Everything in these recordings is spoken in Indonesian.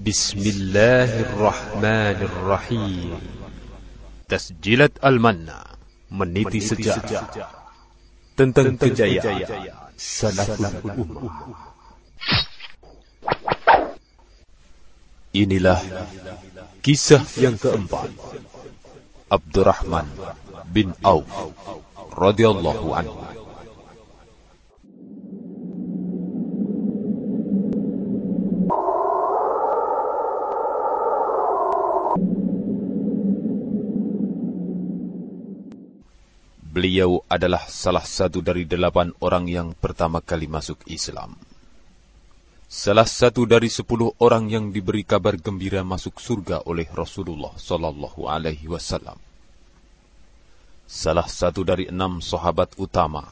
Bismillahirrahmanirrahim. Tasjilat Al-Manna meniti sejarah tentang kejayaan salaful ummah. Inilah kisah yang keempat. Abdurrahman bin Auf radhiyallahu anhu. Beliau adalah salah satu dari delapan orang yang pertama kali masuk Islam. Salah satu dari sepuluh orang yang diberi kabar gembira masuk surga oleh Rasulullah Sallallahu Alaihi Wasallam. Salah satu dari enam sahabat utama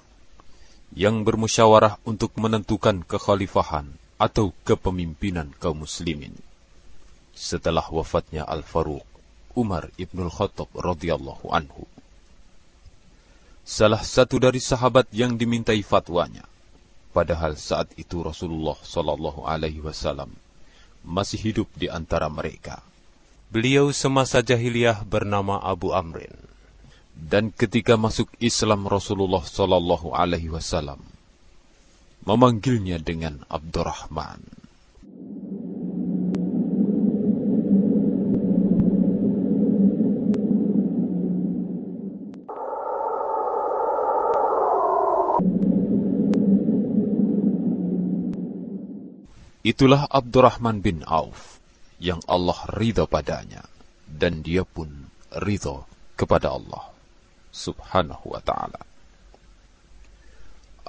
yang bermusyawarah untuk menentukan kekhalifahan atau kepemimpinan kaum muslimin. Setelah wafatnya Al-Faruq, Umar ibnul Khattab radhiyallahu anhu salah satu dari sahabat yang dimintai fatwanya. Padahal saat itu Rasulullah Shallallahu Alaihi Wasallam masih hidup di antara mereka. Beliau semasa jahiliyah bernama Abu Amrin. Dan ketika masuk Islam Rasulullah Shallallahu Alaihi Wasallam memanggilnya dengan Abdurrahman. Itulah Abdurrahman bin Auf yang Allah ridho padanya dan dia pun ridho kepada Allah subhanahu wa ta'ala.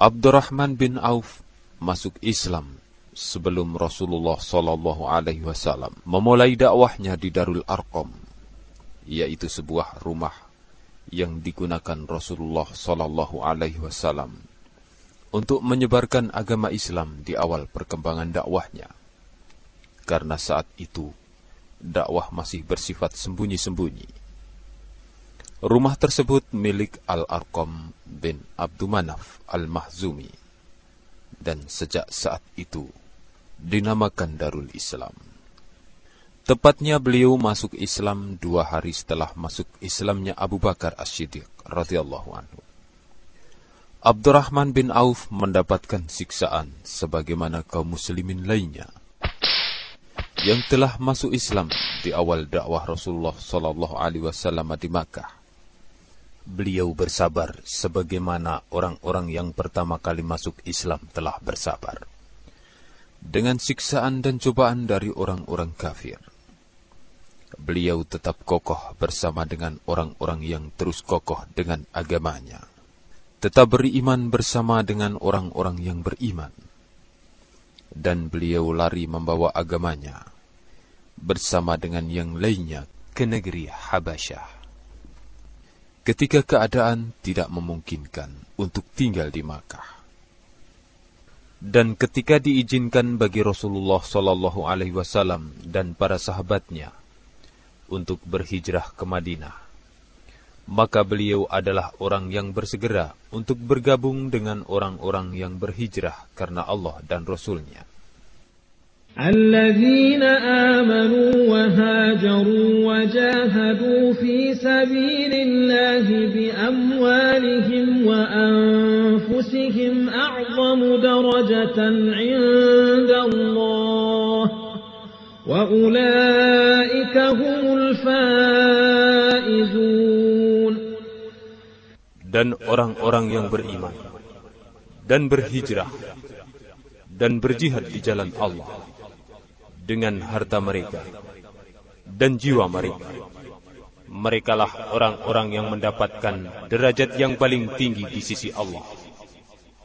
Abdurrahman bin Auf masuk Islam sebelum Rasulullah Sallallahu Alaihi Wasallam memulai dakwahnya di Darul Arqam, yaitu sebuah rumah yang digunakan Rasulullah Sallallahu Alaihi Wasallam untuk menyebarkan agama Islam di awal perkembangan dakwahnya. Karena saat itu, dakwah masih bersifat sembunyi-sembunyi. Rumah tersebut milik Al-Arqam bin Abdumanaf Al-Mahzumi. Dan sejak saat itu, dinamakan Darul Islam. Tepatnya beliau masuk Islam dua hari setelah masuk Islamnya Abu Bakar As-Siddiq radhiyallahu anhu. Abdurrahman bin Auf mendapatkan siksaan sebagaimana kaum muslimin lainnya yang telah masuk Islam di awal dakwah Rasulullah Sallallahu Alaihi Wasallam di Makkah. Beliau bersabar sebagaimana orang-orang yang pertama kali masuk Islam telah bersabar dengan siksaan dan cobaan dari orang-orang kafir. Beliau tetap kokoh bersama dengan orang-orang yang terus kokoh dengan agamanya tetap beriman bersama dengan orang-orang yang beriman. Dan beliau lari membawa agamanya bersama dengan yang lainnya ke negeri Habasyah. Ketika keadaan tidak memungkinkan untuk tinggal di Makkah. Dan ketika diizinkan bagi Rasulullah Shallallahu Alaihi Wasallam dan para sahabatnya untuk berhijrah ke Madinah, maka beliau adalah orang yang bersegera untuk bergabung dengan orang-orang yang berhijrah karena Allah dan Rasulnya. الذين آمنوا وهاجروا وجاهدوا في سبيل الله بأموالهم وأنفسهم أعظم درجة عند الله وأولئك هم الفائزون dan orang-orang yang beriman dan berhijrah dan berjihad di jalan Allah dengan harta mereka dan jiwa mereka. Merekalah orang-orang yang mendapatkan derajat yang paling tinggi di sisi Allah.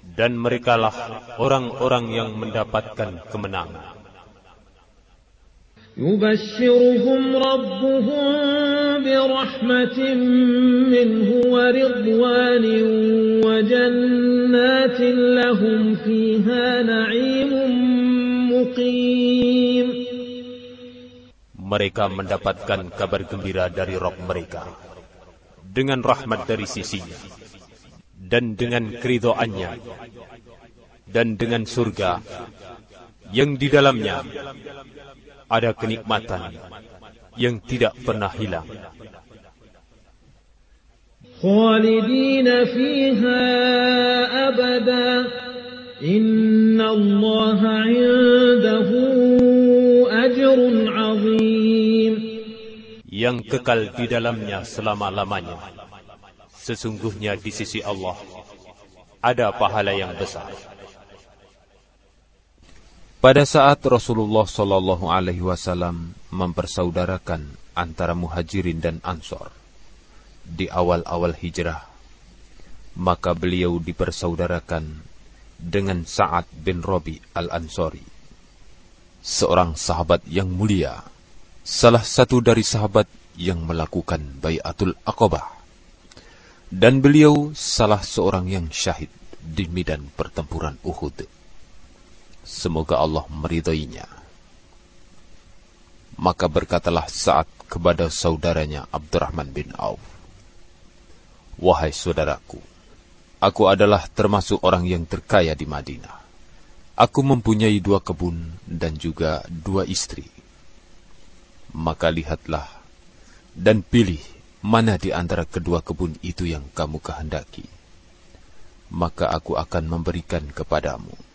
Dan merekalah orang-orang yang mendapatkan kemenangan. يبشرهم ربهم برحمة منه ورضوان وجنات لهم فيها نعيم مقيم Mereka mendapatkan kabar gembira dari Rob mereka dengan rahmat dari sisinya dan dengan keridoannya dan dengan surga yang di dalamnya ada kenikmatan yang tidak pernah hilang. خالدين فيها أبدا إن الله عنده أجر عظيم Yang kekal di dalamnya selama-lamanya. Sesungguhnya di sisi Allah ada pahala yang besar. Pada saat Rasulullah Shallallahu Alaihi Wasallam mempersaudarakan antara muhajirin dan ansor di awal-awal hijrah, maka beliau dipersaudarakan dengan Sa'ad bin Robi al-Ansori, seorang sahabat yang mulia, salah satu dari sahabat yang melakukan bayatul akobah, dan beliau salah seorang yang syahid di medan pertempuran Uhud. Semoga Allah meridainya. Maka berkatalah saat kepada saudaranya Abdurrahman bin Auf. Wahai saudaraku, aku adalah termasuk orang yang terkaya di Madinah. Aku mempunyai dua kebun dan juga dua istri. Maka lihatlah dan pilih mana di antara kedua kebun itu yang kamu kehendaki. Maka aku akan memberikan kepadamu.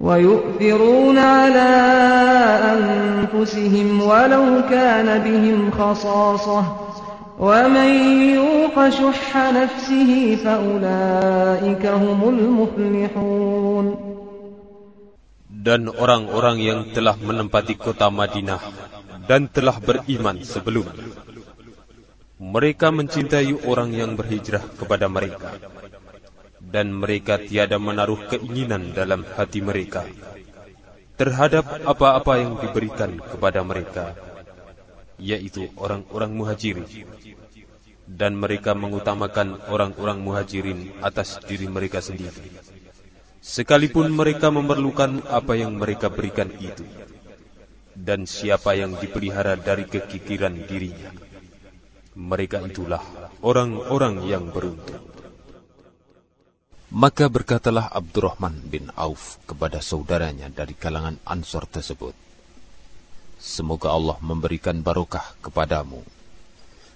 ويؤثرون على أنفسهم ولو كان بهم خصاصة ومن يوق شح نفسه فأولئك هم المفلحون Dan orang-orang yang telah menempati kota Madinah dan telah beriman sebelum mereka mencintai orang yang berhijrah kepada mereka dan mereka tiada menaruh keinginan dalam hati mereka terhadap apa-apa yang diberikan kepada mereka, yaitu orang-orang muhajirin. Dan mereka mengutamakan orang-orang muhajirin atas diri mereka sendiri. Sekalipun mereka memerlukan apa yang mereka berikan itu. Dan siapa yang dipelihara dari kekikiran dirinya. Mereka itulah orang-orang yang beruntung. Maka berkatalah Abdurrahman bin Auf kepada saudaranya dari kalangan Ansor tersebut, Semoga Allah memberikan barokah kepadamu,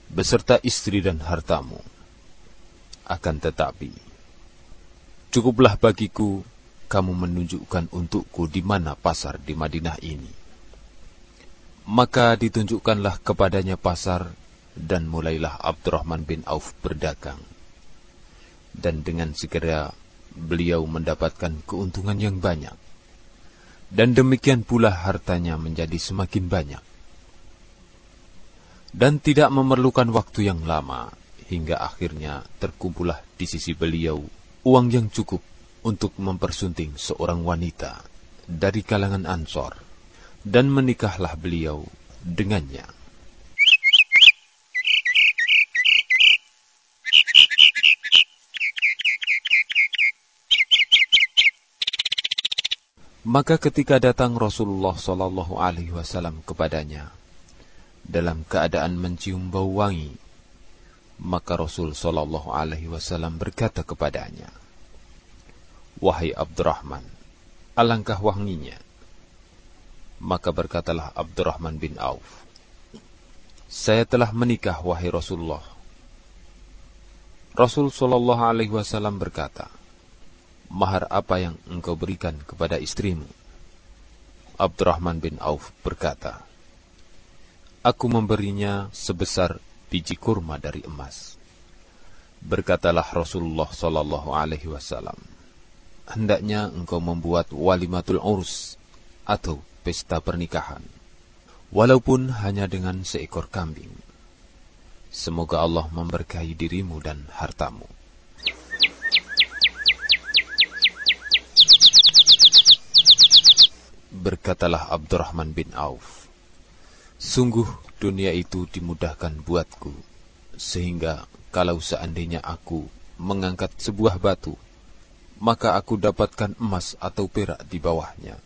beserta istri dan hartamu. Akan tetapi, cukuplah bagiku kamu menunjukkan untukku di mana pasar di Madinah ini. Maka ditunjukkanlah kepadanya pasar, dan mulailah Abdurrahman bin Auf berdagang dan dengan segera beliau mendapatkan keuntungan yang banyak. Dan demikian pula hartanya menjadi semakin banyak. Dan tidak memerlukan waktu yang lama, hingga akhirnya terkumpullah di sisi beliau uang yang cukup untuk mempersunting seorang wanita dari kalangan Ansor, dan menikahlah beliau dengannya. Maka ketika datang Rasulullah Shallallahu Alaihi Wasallam kepadanya dalam keadaan mencium bau wangi, maka Rasul Shallallahu Alaihi Wasallam berkata kepadanya, Wahai Abdurrahman, alangkah wanginya. Maka berkatalah Abdurrahman bin Auf, Saya telah menikah wahai Rasulullah. Rasul Shallallahu Alaihi Wasallam berkata, mahar apa yang engkau berikan kepada istrimu? Abdurrahman bin Auf berkata, Aku memberinya sebesar biji kurma dari emas. Berkatalah Rasulullah Sallallahu Alaihi Wasallam, hendaknya engkau membuat walimatul urus atau pesta pernikahan, walaupun hanya dengan seekor kambing. Semoga Allah memberkahi dirimu dan hartamu. Berkatalah Abdurrahman bin Auf, Sungguh dunia itu dimudahkan buatku, sehingga kalau seandainya aku mengangkat sebuah batu, maka aku dapatkan emas atau perak di bawahnya.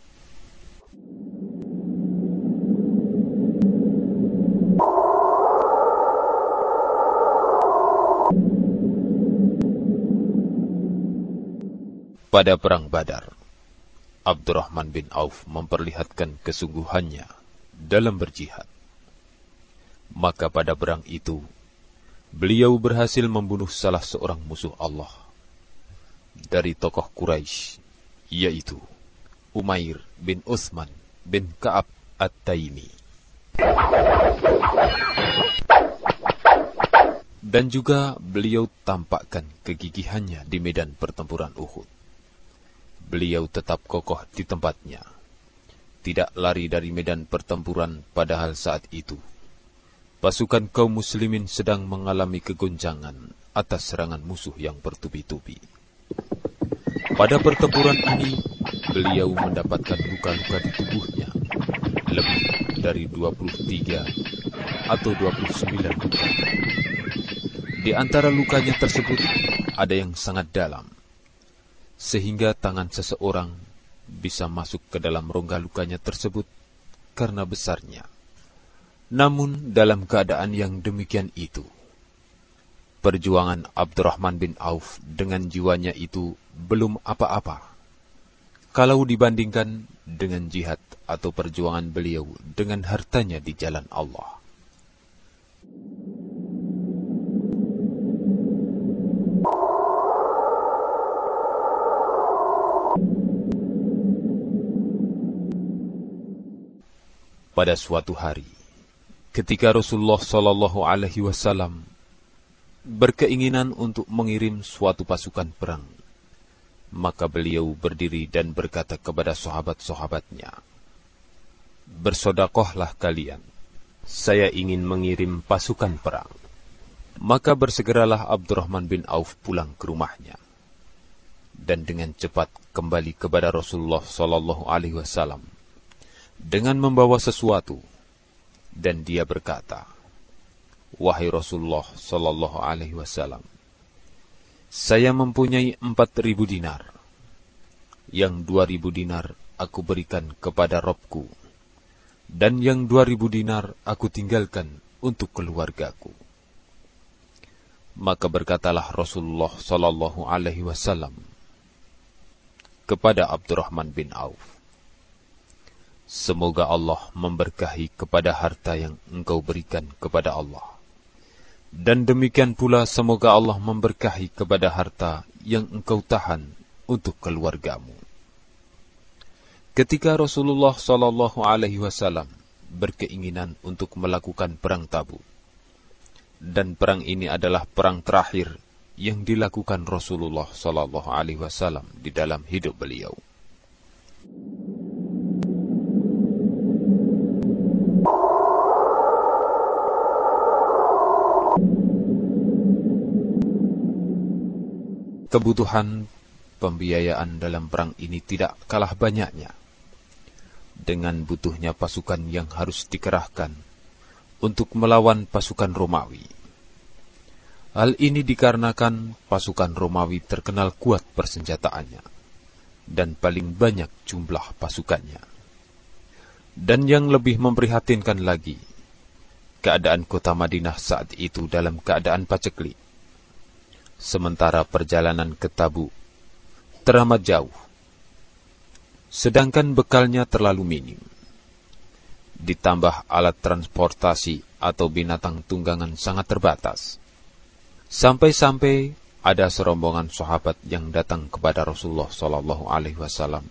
Pada Perang Badar, Abdurrahman bin Auf memperlihatkan kesungguhannya dalam berjihad. Maka pada perang itu, beliau berhasil membunuh salah seorang musuh Allah dari tokoh Quraisy, yaitu Umair bin Utsman bin Ka'ab At-Taimi. Dan juga beliau tampakkan kegigihannya di medan pertempuran Uhud beliau tetap kokoh di tempatnya. Tidak lari dari medan pertempuran padahal saat itu. Pasukan kaum muslimin sedang mengalami kegoncangan atas serangan musuh yang bertubi-tubi. Pada pertempuran ini, beliau mendapatkan luka-luka di tubuhnya. Lebih dari 23 atau 29 luka. Di antara lukanya tersebut, ada yang sangat dalam sehingga tangan seseorang bisa masuk ke dalam rongga lukanya tersebut karena besarnya. Namun dalam keadaan yang demikian itu, perjuangan Abdurrahman bin Auf dengan jiwanya itu belum apa-apa. Kalau dibandingkan dengan jihad atau perjuangan beliau dengan hartanya di jalan Allah. Pada suatu hari, ketika Rasulullah Shallallahu Alaihi Wasallam berkeinginan untuk mengirim suatu pasukan perang, maka beliau berdiri dan berkata kepada sahabat-sahabatnya, Bersodakohlah kalian, saya ingin mengirim pasukan perang. Maka bersegeralah Abdurrahman bin Auf pulang ke rumahnya. Dan dengan cepat kembali kepada Rasulullah Sallallahu Alaihi Wasallam dengan membawa sesuatu dan dia berkata, Wahai Rasulullah sallallahu alaihi wasallam, saya mempunyai empat ribu dinar. Yang dua ribu dinar aku berikan kepada Robku, dan yang dua ribu dinar aku tinggalkan untuk keluargaku. Maka berkatalah Rasulullah sallallahu alaihi wasallam kepada Abdurrahman bin Auf, Semoga Allah memberkahi kepada harta yang engkau berikan kepada Allah. Dan demikian pula semoga Allah memberkahi kepada harta yang engkau tahan untuk keluargamu. Ketika Rasulullah Shallallahu Alaihi Wasallam berkeinginan untuk melakukan perang tabu, dan perang ini adalah perang terakhir yang dilakukan Rasulullah Shallallahu Alaihi Wasallam di dalam hidup beliau. Kebutuhan pembiayaan dalam perang ini tidak kalah banyaknya. Dengan butuhnya pasukan yang harus dikerahkan untuk melawan pasukan Romawi. Hal ini dikarenakan pasukan Romawi terkenal kuat persenjataannya dan paling banyak jumlah pasukannya. Dan yang lebih memprihatinkan lagi, keadaan kota Madinah saat itu dalam keadaan paceklik sementara perjalanan ke Tabu teramat jauh, sedangkan bekalnya terlalu minim. Ditambah alat transportasi atau binatang tunggangan sangat terbatas. Sampai-sampai ada serombongan sahabat yang datang kepada Rasulullah Shallallahu Alaihi Wasallam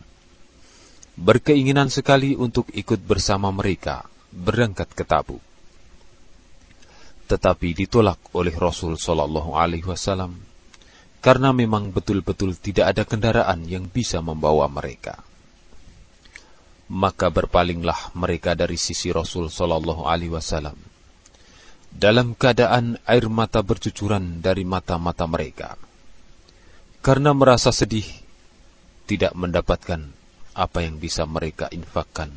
berkeinginan sekali untuk ikut bersama mereka berangkat ke Tabuk tetapi ditolak oleh Rasul Shallallahu Alaihi Wasallam karena memang betul-betul tidak ada kendaraan yang bisa membawa mereka. Maka berpalinglah mereka dari sisi Rasul Shallallahu Alaihi Wasallam. Dalam keadaan air mata bercucuran dari mata-mata mereka. Karena merasa sedih tidak mendapatkan apa yang bisa mereka infakkan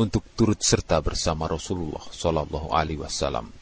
untuk turut serta bersama Rasulullah Shallallahu Alaihi Wasallam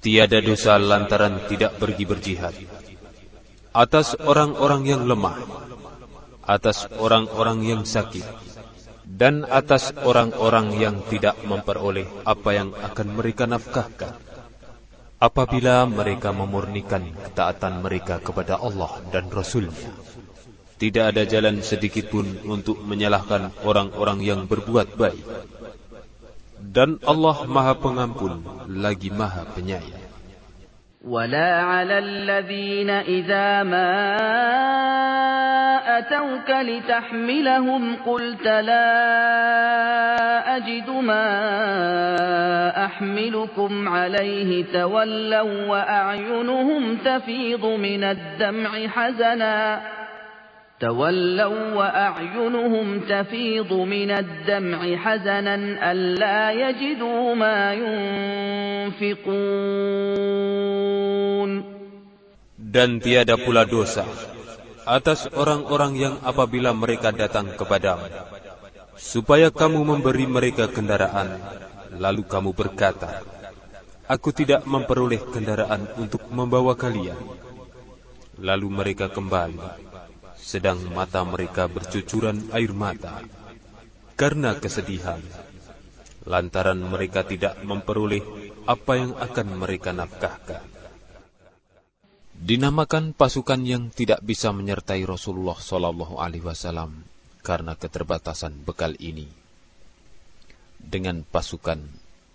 Tiada dosa lantaran tidak pergi berjihad. Atas orang-orang yang lemah, atas orang-orang yang sakit, dan atas orang-orang yang tidak memperoleh apa yang akan mereka nafkahkan. Apabila mereka memurnikan ketaatan mereka kepada Allah dan Rasulnya, tidak ada jalan sedikit pun untuk menyalahkan orang-orang yang berbuat baik. Dan Allah Maha Pengampun lagi Maha Penyayang. ولا على الذين إذا ما أتوك لتحملهم قلت لا أجد ما أحملكم عليه تولوا وأعينهم تفيض من الدمع حزناً تولوا وأعينهم تفيض من الدمع حزنا ألا يجدوا ما ينفقون Dan tiada pula dosa atas orang-orang yang apabila mereka datang kepadamu, supaya kamu memberi mereka kendaraan, lalu kamu berkata, Aku tidak memperoleh kendaraan untuk membawa kalian. Lalu mereka kembali sedang mata mereka bercucuran air mata karena kesedihan, lantaran mereka tidak memperoleh apa yang akan mereka nafkahkan. Dinamakan pasukan yang tidak bisa menyertai Rasulullah Shallallahu Alaihi Wasallam karena keterbatasan bekal ini dengan pasukan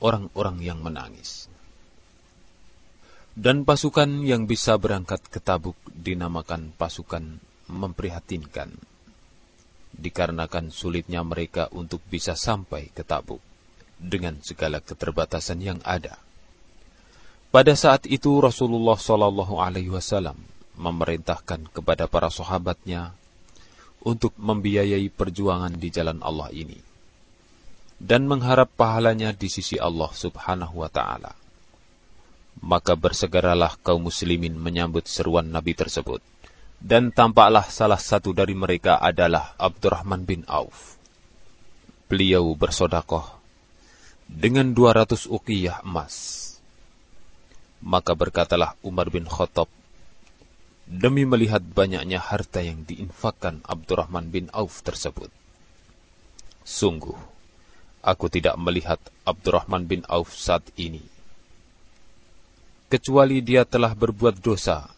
orang-orang yang menangis. Dan pasukan yang bisa berangkat ke Tabuk dinamakan pasukan memprihatinkan, dikarenakan sulitnya mereka untuk bisa sampai ke Tabuk dengan segala keterbatasan yang ada. Pada saat itu Rasulullah Shallallahu Alaihi Wasallam memerintahkan kepada para sahabatnya untuk membiayai perjuangan di jalan Allah ini dan mengharap pahalanya di sisi Allah Subhanahu wa taala. Maka bersegeralah kaum muslimin menyambut seruan Nabi tersebut dan tampaklah salah satu dari mereka adalah Abdurrahman bin Auf. Beliau bersodakoh dengan 200 uqiyah emas. Maka berkatalah Umar bin Khattab, demi melihat banyaknya harta yang diinfakkan Abdurrahman bin Auf tersebut. Sungguh, aku tidak melihat Abdurrahman bin Auf saat ini. Kecuali dia telah berbuat dosa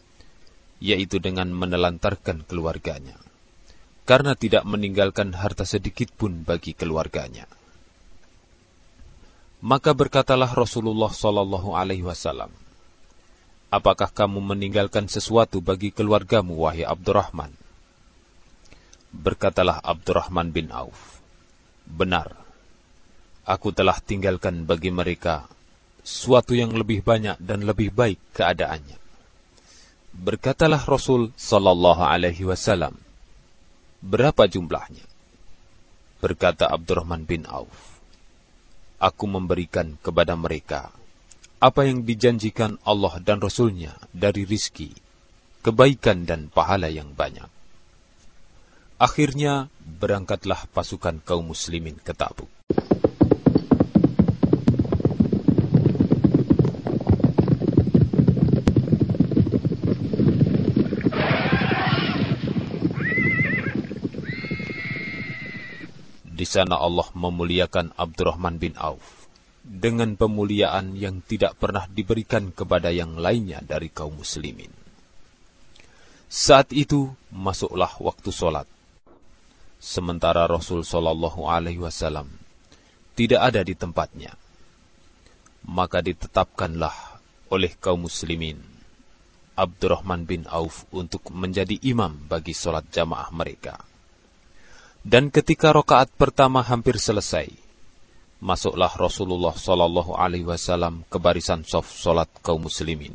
yaitu dengan menelantarkan keluarganya, karena tidak meninggalkan harta sedikit pun bagi keluarganya. Maka berkatalah Rasulullah Shallallahu Alaihi Wasallam, Apakah kamu meninggalkan sesuatu bagi keluargamu, wahai Abdurrahman? Berkatalah Abdurrahman bin Auf, Benar, aku telah tinggalkan bagi mereka suatu yang lebih banyak dan lebih baik keadaannya. Berkatalah Rasul sallallahu alaihi wasallam, "Berapa jumlahnya?" Berkata Abdurrahman bin Auf, "Aku memberikan kepada mereka apa yang dijanjikan Allah dan Rasulnya dari rizki, kebaikan dan pahala yang banyak." Akhirnya berangkatlah pasukan kaum muslimin ke Tabuk. Di sana Allah memuliakan Abdurrahman bin Auf dengan pemuliaan yang tidak pernah diberikan kepada yang lainnya dari kaum muslimin. Saat itu masuklah waktu solat. Sementara Rasul Shallallahu Alaihi Wasallam tidak ada di tempatnya, maka ditetapkanlah oleh kaum muslimin Abdurrahman bin Auf untuk menjadi imam bagi solat jamaah mereka. Dan ketika rokaat pertama hampir selesai, masuklah Rasulullah Shallallahu Alaihi Wasallam ke barisan soft solat kaum muslimin.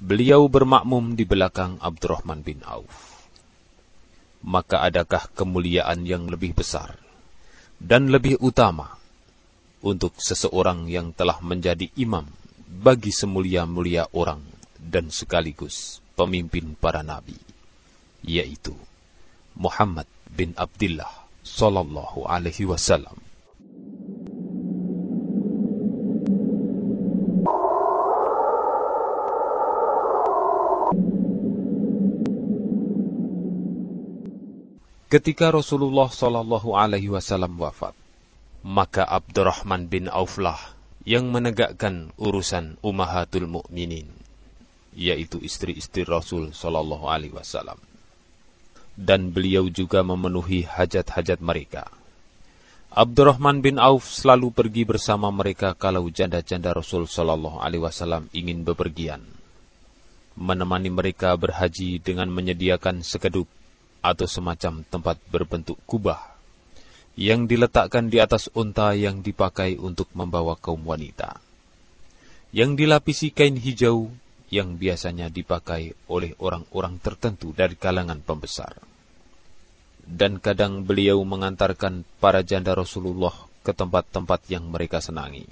Beliau bermakmum di belakang Abdurrahman bin Auf. Maka adakah kemuliaan yang lebih besar dan lebih utama untuk seseorang yang telah menjadi imam bagi semulia-mulia orang dan sekaligus pemimpin para nabi, yaitu Muhammad bin Abdullah sallallahu alaihi wasallam. Ketika Rasulullah Shallallahu Alaihi Wasallam wafat, maka Abdurrahman bin Auflah yang menegakkan urusan Ummahatul Mukminin, yaitu istri-istri Rasul Shallallahu Alaihi Wasallam, dan beliau juga memenuhi hajat-hajat mereka. Abdurrahman bin Auf selalu pergi bersama mereka kalau janda-janda Rasul Shallallahu Alaihi Wasallam ingin bepergian, menemani mereka berhaji dengan menyediakan sekeduk atau semacam tempat berbentuk kubah yang diletakkan di atas unta yang dipakai untuk membawa kaum wanita. Yang dilapisi kain hijau yang biasanya dipakai oleh orang-orang tertentu dari kalangan pembesar. Dan kadang beliau mengantarkan para janda Rasulullah ke tempat-tempat yang mereka senangi.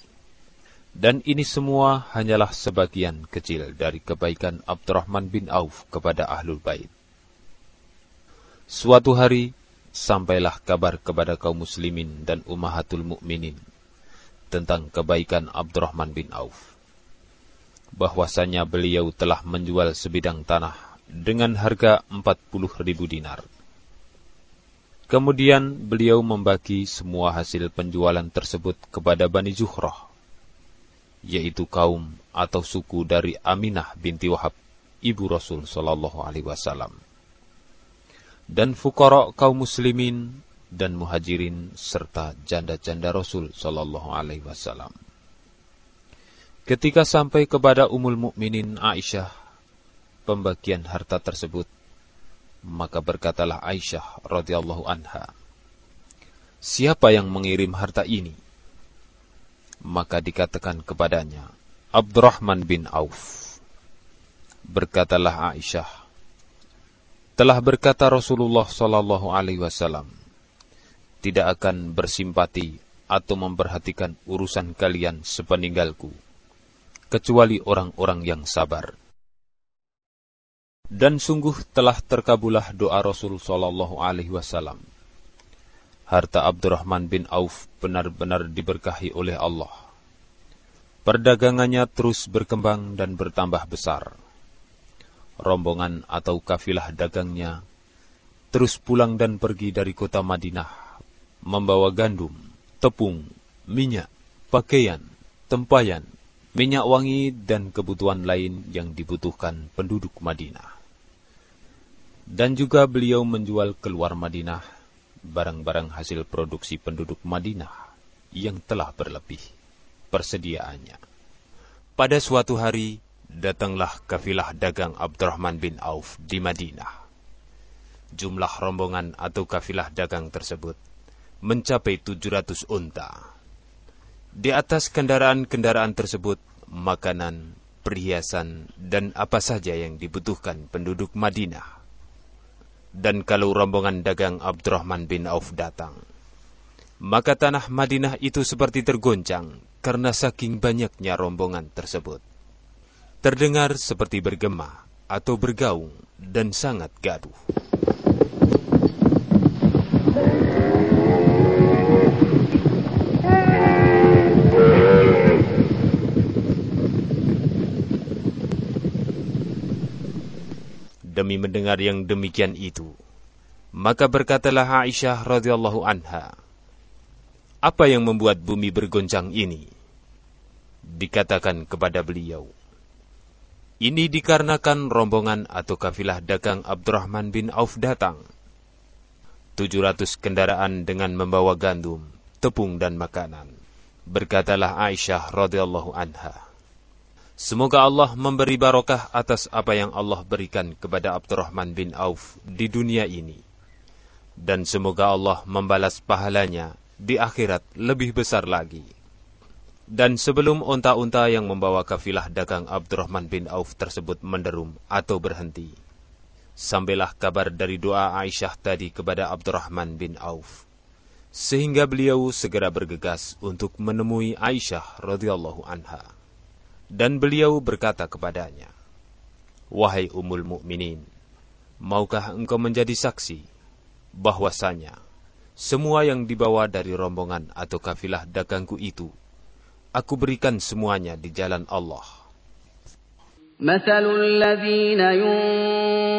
Dan ini semua hanyalah sebagian kecil dari kebaikan Abdurrahman bin Auf kepada Ahlul Bait. Suatu hari, sampailah kabar kepada kaum muslimin dan ummahatul mukminin tentang kebaikan Abdurrahman bin Auf. Bahwasanya beliau telah menjual sebidang tanah dengan harga 40 ribu dinar. Kemudian beliau membagi semua hasil penjualan tersebut kepada Bani Zuhroh, yaitu kaum atau suku dari Aminah binti Wahab, ibu Rasul Shallallahu Alaihi Wasallam dan fukorok kaum muslimin dan muhajirin serta janda-janda Rasul Shallallahu Alaihi Wasallam. Ketika sampai kepada Umul Mukminin Aisyah, pembagian harta tersebut, maka berkatalah Aisyah radhiyallahu anha, Siapa yang mengirim harta ini? Maka dikatakan kepadanya, Abdurrahman bin Auf. Berkatalah Aisyah, telah berkata Rasulullah Sallallahu Alaihi Wasallam, tidak akan bersimpati atau memperhatikan urusan kalian sepeninggalku, kecuali orang-orang yang sabar. Dan sungguh telah terkabulah doa Rasul Sallallahu Alaihi Wasallam. Harta Abdurrahman bin Auf benar-benar diberkahi oleh Allah. Perdagangannya terus berkembang dan bertambah besar rombongan atau kafilah dagangnya terus pulang dan pergi dari kota Madinah, membawa gandum, tepung, minyak, pakaian, tempayan, minyak wangi, dan kebutuhan lain yang dibutuhkan penduduk Madinah. Dan juga beliau menjual keluar Madinah barang-barang hasil produksi penduduk Madinah yang telah berlebih persediaannya. Pada suatu hari, datanglah kafilah dagang Abdurrahman bin Auf di Madinah. Jumlah rombongan atau kafilah dagang tersebut mencapai 700 unta. Di atas kendaraan-kendaraan tersebut, makanan, perhiasan, dan apa saja yang dibutuhkan penduduk Madinah. Dan kalau rombongan dagang Abdurrahman bin Auf datang, maka tanah Madinah itu seperti tergoncang karena saking banyaknya rombongan tersebut terdengar seperti bergema atau bergaung dan sangat gaduh. Demi mendengar yang demikian itu, maka berkatalah Aisyah radhiyallahu anha, "Apa yang membuat bumi bergoncang ini?" Dikatakan kepada beliau, ini dikarenakan rombongan atau kafilah dagang Abdurrahman bin Auf datang. 700 kendaraan dengan membawa gandum, tepung dan makanan. Berkatalah Aisyah radhiyallahu anha. Semoga Allah memberi barokah atas apa yang Allah berikan kepada Abdurrahman bin Auf di dunia ini. Dan semoga Allah membalas pahalanya di akhirat lebih besar lagi. Dan sebelum unta-unta yang membawa kafilah dagang Abdurrahman bin Auf tersebut menderum atau berhenti, sampailah kabar dari doa Aisyah tadi kepada Abdurrahman bin Auf. Sehingga beliau segera bergegas untuk menemui Aisyah radhiyallahu anha. Dan beliau berkata kepadanya, Wahai Ummul Mukminin, maukah engkau menjadi saksi bahwasanya semua yang dibawa dari rombongan atau kafilah dagangku itu, aku berikan semuanya di jalan Allah. مثل الذين ينفقون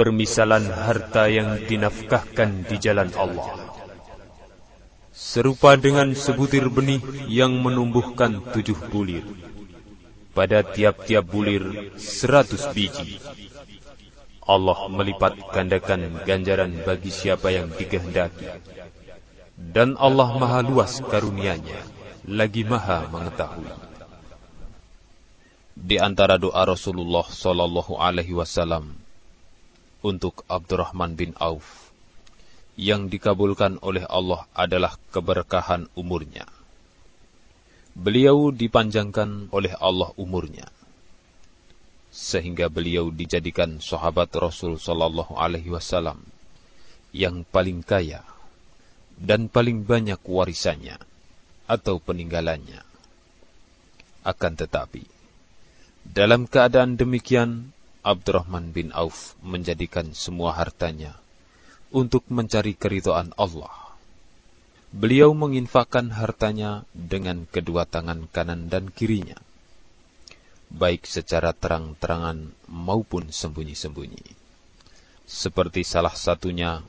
Permisalan harta yang dinafkahkan di jalan Allah. Serupa dengan sebutir benih yang menumbuhkan tujuh bulir. Pada tiap-tiap bulir seratus biji. Allah melipat gandakan ganjaran bagi siapa yang dikehendaki. Dan Allah maha luas karunianya, lagi maha mengetahui. Di antara doa Rasulullah Sallallahu Alaihi Wasallam untuk Abdurrahman bin Auf yang dikabulkan oleh Allah adalah keberkahan umurnya. Beliau dipanjangkan oleh Allah umurnya sehingga beliau dijadikan sahabat Rasul sallallahu alaihi wasallam yang paling kaya dan paling banyak warisannya atau peninggalannya. Akan tetapi, dalam keadaan demikian, Abdurrahman bin Auf menjadikan semua hartanya untuk mencari keridhaan Allah. Beliau menginfakkan hartanya dengan kedua tangan kanan dan kirinya, baik secara terang-terangan maupun sembunyi-sembunyi. Seperti salah satunya,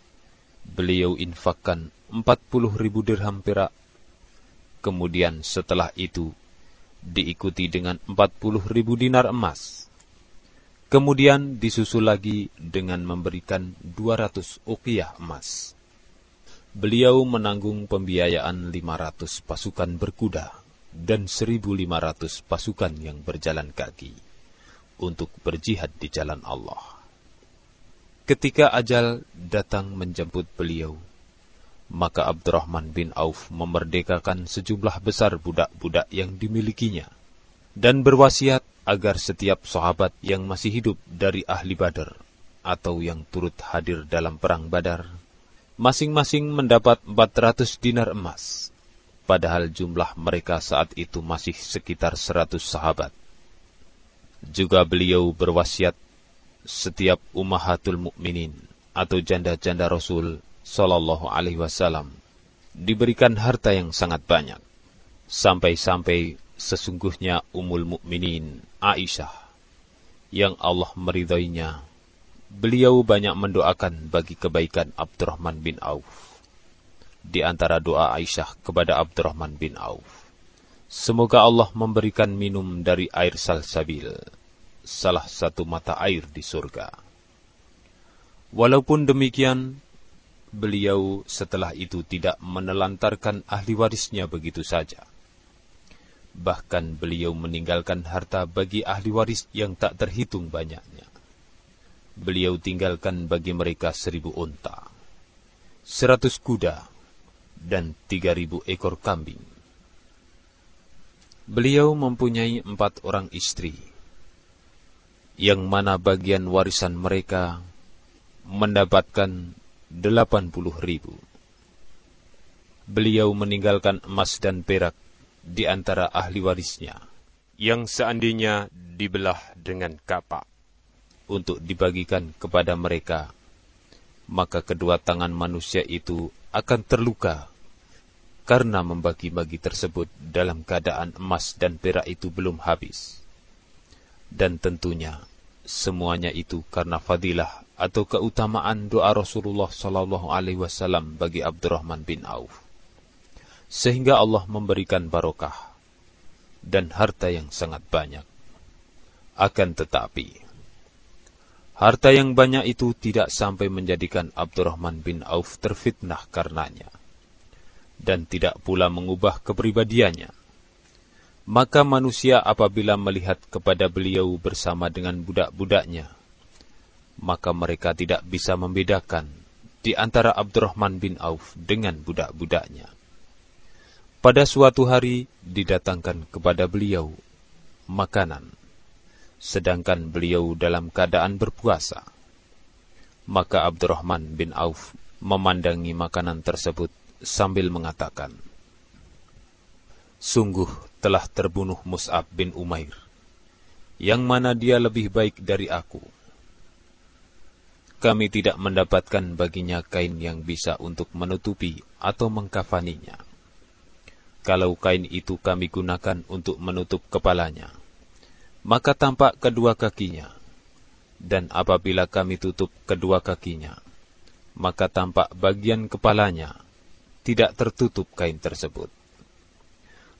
beliau infakkan 40 ribu dirham perak, kemudian setelah itu diikuti dengan 40 ribu dinar emas Kemudian disusul lagi dengan memberikan 200 uqiyah emas. Beliau menanggung pembiayaan 500 pasukan berkuda dan 1.500 pasukan yang berjalan kaki untuk berjihad di jalan Allah. Ketika ajal datang menjemput beliau, maka Abdurrahman bin Auf memerdekakan sejumlah besar budak-budak yang dimilikinya dan berwasiat agar setiap sahabat yang masih hidup dari ahli Badar atau yang turut hadir dalam perang Badar, masing-masing mendapat 400 dinar emas, padahal jumlah mereka saat itu masih sekitar 100 sahabat. Juga beliau berwasiat setiap ummahatul mukminin atau janda-janda Rasul sallallahu alaihi wasallam diberikan harta yang sangat banyak sampai-sampai sesungguhnya umul mukminin Aisyah yang Allah meridainya. Beliau banyak mendoakan bagi kebaikan Abdurrahman bin Auf. Di antara doa Aisyah kepada Abdurrahman bin Auf. Semoga Allah memberikan minum dari air salsabil, salah satu mata air di surga. Walaupun demikian, beliau setelah itu tidak menelantarkan ahli warisnya begitu saja Bahkan beliau meninggalkan harta bagi ahli waris yang tak terhitung banyaknya. Beliau tinggalkan bagi mereka seribu unta, seratus kuda, dan tiga ribu ekor kambing. Beliau mempunyai empat orang istri, yang mana bagian warisan mereka mendapatkan delapan puluh ribu. Beliau meninggalkan emas dan perak di antara ahli warisnya, yang seandainya dibelah dengan kapak. Untuk dibagikan kepada mereka, maka kedua tangan manusia itu akan terluka karena membagi-bagi tersebut dalam keadaan emas dan perak itu belum habis. Dan tentunya semuanya itu karena fadilah atau keutamaan doa Rasulullah Sallallahu Alaihi Wasallam bagi Abdurrahman bin Auf sehingga Allah memberikan barokah dan harta yang sangat banyak. Akan tetapi, harta yang banyak itu tidak sampai menjadikan Abdurrahman bin Auf terfitnah karenanya, dan tidak pula mengubah kepribadiannya. Maka manusia apabila melihat kepada beliau bersama dengan budak-budaknya, maka mereka tidak bisa membedakan di antara Abdurrahman bin Auf dengan budak-budaknya. Pada suatu hari didatangkan kepada beliau makanan, sedangkan beliau dalam keadaan berpuasa. Maka Abdurrahman bin Auf memandangi makanan tersebut sambil mengatakan, Sungguh telah terbunuh Mus'ab bin Umair, yang mana dia lebih baik dari aku. Kami tidak mendapatkan baginya kain yang bisa untuk menutupi atau mengkafaninya. Kalau kain itu kami gunakan untuk menutup kepalanya, maka tampak kedua kakinya. Dan apabila kami tutup kedua kakinya, maka tampak bagian kepalanya, tidak tertutup kain tersebut.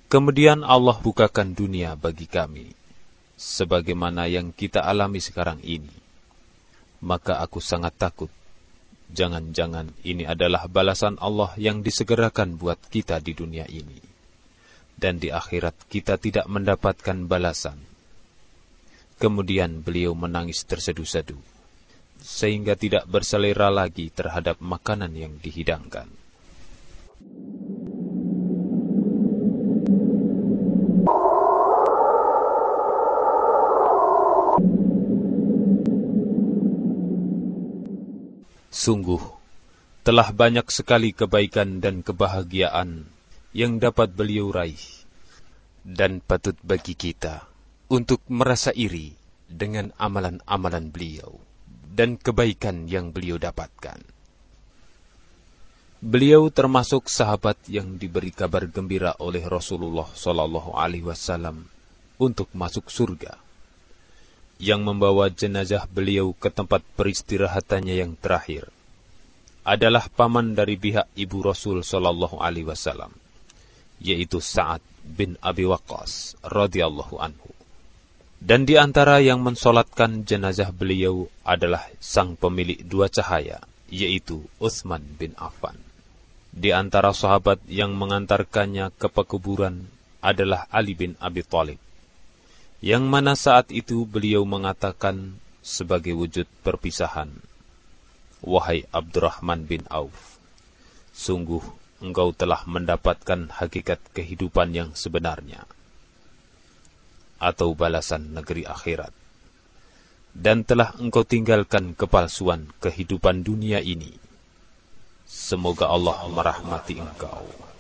Kemudian Allah bukakan dunia bagi kami, sebagaimana yang kita alami sekarang ini. Maka aku sangat takut. Jangan-jangan ini adalah balasan Allah yang disegerakan buat kita di dunia ini. Dan di akhirat kita tidak mendapatkan balasan. Kemudian beliau menangis terseduh-seduh, sehingga tidak berselera lagi terhadap makanan yang dihidangkan. Sungguh, telah banyak sekali kebaikan dan kebahagiaan yang dapat beliau raih. Dan patut bagi kita untuk merasa iri dengan amalan-amalan beliau dan kebaikan yang beliau dapatkan. Beliau termasuk sahabat yang diberi kabar gembira oleh Rasulullah Shallallahu Alaihi Wasallam untuk masuk surga yang membawa jenazah beliau ke tempat peristirahatannya yang terakhir adalah paman dari pihak ibu Rasul Shallallahu Alaihi Wasallam, yaitu Sa'ad bin Abi Waqqas radhiyallahu anhu. Dan di antara yang mensolatkan jenazah beliau adalah sang pemilik dua cahaya, yaitu Utsman bin Affan. Di antara sahabat yang mengantarkannya ke pekuburan adalah Ali bin Abi Thalib yang mana saat itu beliau mengatakan sebagai wujud perpisahan, Wahai Abdurrahman bin Auf, sungguh engkau telah mendapatkan hakikat kehidupan yang sebenarnya, atau balasan negeri akhirat, dan telah engkau tinggalkan kepalsuan kehidupan dunia ini. Semoga Allah merahmati engkau.